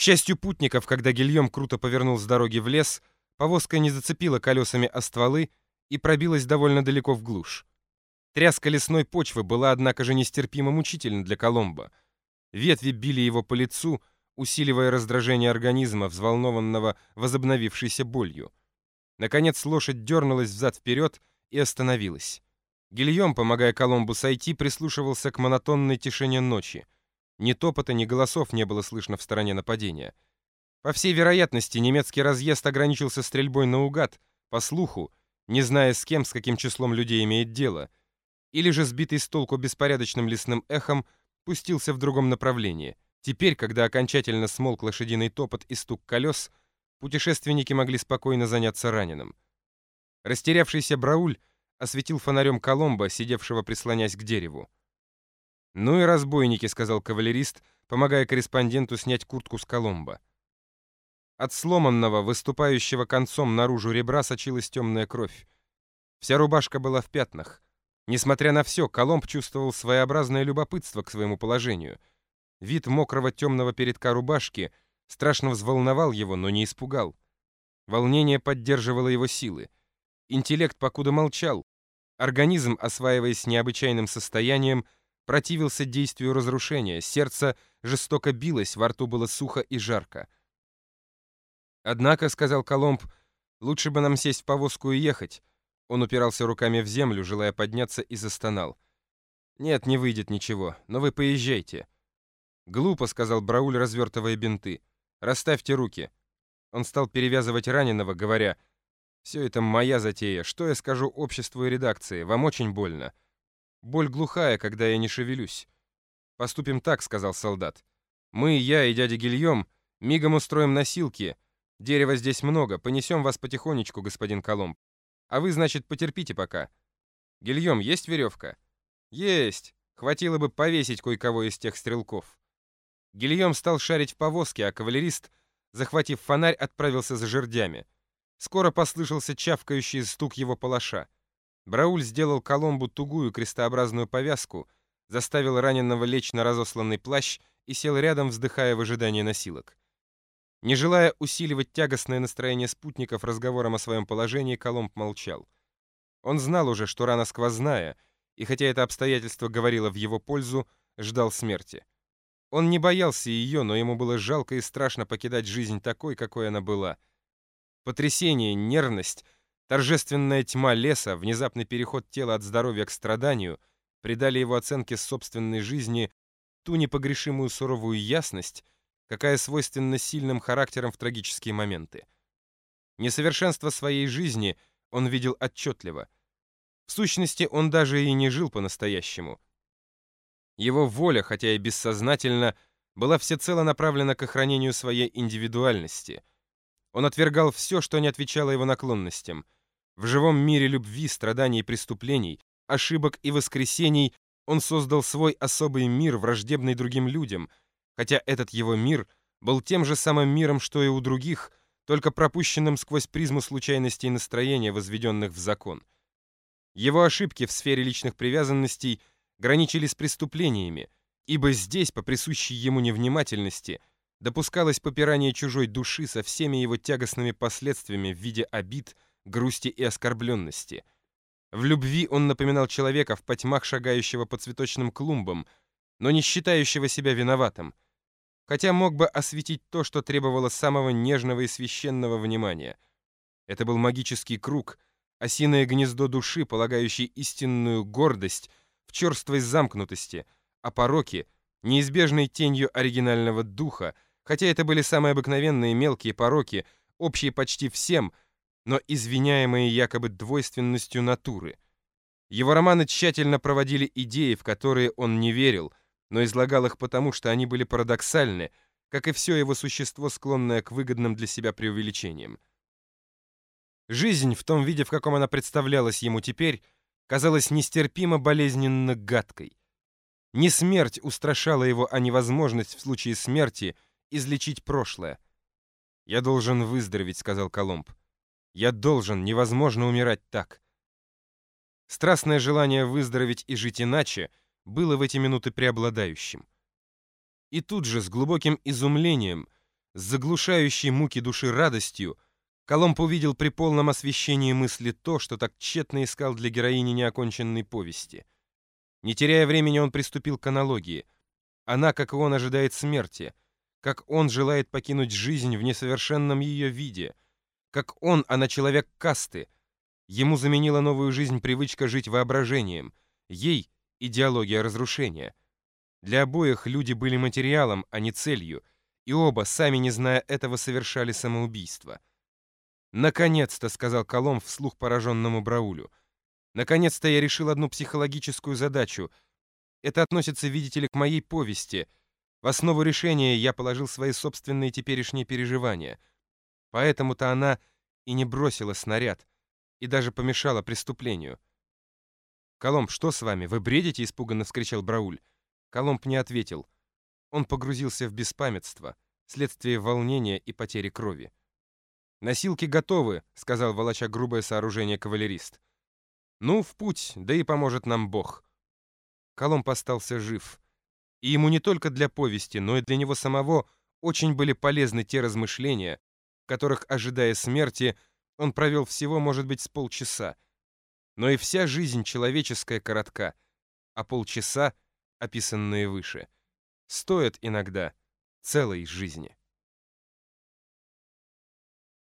К счастью путников, когда Гильем круто повернул с дороги в лес, повозка не зацепила колесами о стволы и пробилась довольно далеко в глушь. Тряска лесной почвы была, однако же, нестерпимо мучительна для Коломбо. Ветви били его по лицу, усиливая раздражение организма, взволнованного возобновившейся болью. Наконец лошадь дернулась взад-вперед и остановилась. Гильем, помогая Коломбу сойти, прислушивался к монотонной тишине ночи. Ни топота, ни голосов не было слышно в стороне нападения. По всей вероятности, немецкий разъезд ограничился стрельбой наугад, по слуху, не зная с кем, с каким числом людей имеет дело, или же сбитый с толку беспорядочным лесным эхом пустился в другом направлении. Теперь, когда окончательно смолк лошадиный топот и стук колес, путешественники могли спокойно заняться раненым. Растерявшийся Брауль осветил фонарем Коломба, сидевшего прислонясь к дереву. «Ну и разбойники», — сказал кавалерист, помогая корреспонденту снять куртку с Коломба. От сломанного, выступающего концом наружу ребра сочилась темная кровь. Вся рубашка была в пятнах. Несмотря на все, Коломб чувствовал своеобразное любопытство к своему положению. Вид мокрого темного передка рубашки страшно взволновал его, но не испугал. Волнение поддерживало его силы. Интеллект покуда молчал. Организм, осваиваясь необычайным состоянием, противился действию разрушения, сердце жестоко билось, во рту было сухо и жарко. «Однако», — сказал Коломб, — «лучше бы нам сесть в повозку и ехать». Он упирался руками в землю, желая подняться, и застонал. «Нет, не выйдет ничего, но вы поезжайте». «Глупо», — сказал Брауль, развертывая бинты. «Расставьте руки». Он стал перевязывать раненого, говоря, «Все это моя затея. Что я скажу обществу и редакции? Вам очень больно». «Боль глухая, когда я не шевелюсь». «Поступим так», — сказал солдат. «Мы, я и дядя Гильем, мигом устроим носилки, Дерева здесь много, понесем вас потихонечку, господин Коломб. А вы, значит, потерпите пока. Гильем, есть веревка? Есть. Хватило бы повесить кое-кого из тех стрелков. Гильем стал шарить в повозке, а кавалерист, захватив фонарь, отправился за жердями. Скоро послышался чавкающий стук его палаша. Брауль сделал Коломбу тугую крестообразную повязку, заставил раненого лечь на разосланный плащ и сел рядом, вздыхая в ожидании носилок. Не желая усиливать тягостное настроение спутников разговором о своем положении, Коломб молчал. Он знал уже, что рана сквозная, и хотя это обстоятельство говорило в его пользу, ждал смерти. Он не боялся ее, но ему было жалко и страшно покидать жизнь такой, какой она была. Потрясение, нервность, торжественная тьма леса, внезапный переход тела от здоровья к страданию придали его оценке собственной жизни ту непогрешимую суровую ясность, какая свойственна сильным характерам в трагические моменты. Несовершенство своей жизни он видел отчетливо. В сущности, он даже и не жил по-настоящему. Его воля, хотя и бессознательно, была всецело направлена к охранению своей индивидуальности. Он отвергал все, что не отвечало его наклонностям. В живом мире любви, страданий и преступлений, ошибок и воскресений он создал свой особый мир, враждебный другим людям — хотя этот его мир был тем же самым миром, что и у других, только пропущенным сквозь призму случайностей и настроения, возведенных в закон. Его ошибки в сфере личных привязанностей граничили с преступлениями, ибо здесь, по присущей ему невнимательности, допускалось попирание чужой души со всеми его тягостными последствиями в виде обид, грусти и оскорбленности. В любви он напоминал человека в потьмах, шагающего по цветочным клумбам, но не считающего себя виноватым — хотя мог бы осветить то, что требовало самого нежного и священного внимания. Это был магический круг, осиное гнездо души, полагающий истинную гордость в черствой замкнутости, а пороки — неизбежной тенью оригинального духа, хотя это были самые обыкновенные мелкие пороки, общие почти всем, но извиняемые якобы двойственностью натуры. Его романы тщательно проводили идеи, в которые он не верил — но излагал их потому, что они были парадоксальны, как и все его существо, склонное к выгодным для себя преувеличениям. Жизнь, в том виде, в каком она представлялась ему теперь, казалась нестерпимо болезненно гадкой. Не смерть устрашала его, а невозможность в случае смерти излечить прошлое. «Я должен выздороветь», — сказал Коломб. «Я должен, невозможно умирать так». Страстное желание выздороветь и жить иначе — было в эти минуты преобладающим. И тут же, с глубоким изумлением, С заглушающей муки души радостью Коломб увидел при полном освещении мысли то, что так тщетно искал для героини неоконченной повести. Не теряя времени, он приступил к аналогии. Она, как и он, ожидает смерти, как он желает покинуть жизнь в несовершенном ее виде, как он, она человек касты. Ему заменила новую жизнь привычка жить воображением, ей — идеология разрушения. Для обоих люди были материалом, а не целью, и оба, сами не зная этого, совершали самоубийство. «Наконец-то», — сказал Колом вслух пораженному Браулю, «наконец-то я решил одну психологическую задачу. Это относится, видите ли, к моей повести. В основу решения я положил свои собственные теперешние переживания. Поэтому-то она и не бросила снаряд, и даже помешала преступлению». «Коломб, что с вами? Вы бредите?» — испуганно вскричал Брауль. Коломб не ответил. Он погрузился в беспамятство, следствие волнения и потери крови. «Носилки готовы», — сказал волоча грубое сооружение кавалерист. «Ну, в путь, да и поможет нам Бог». Коломб остался жив. И ему не только для повести, но и для него самого очень были полезны те размышления, которых, ожидая смерти, он провел всего, может быть, с полчаса. Но и вся жизнь человеческая коротка, а полчаса — описанные выше, стоят иногда целой жизни.